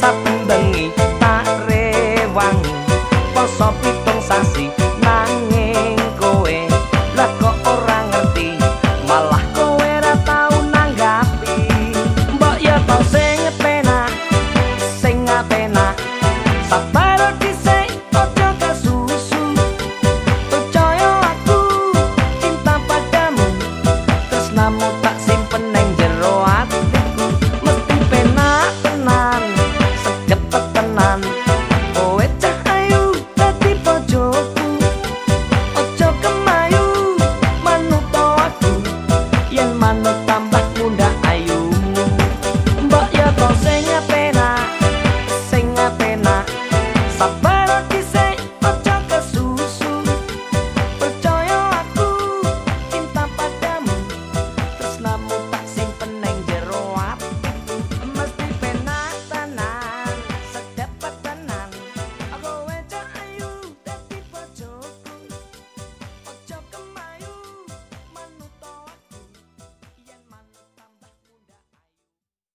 Up.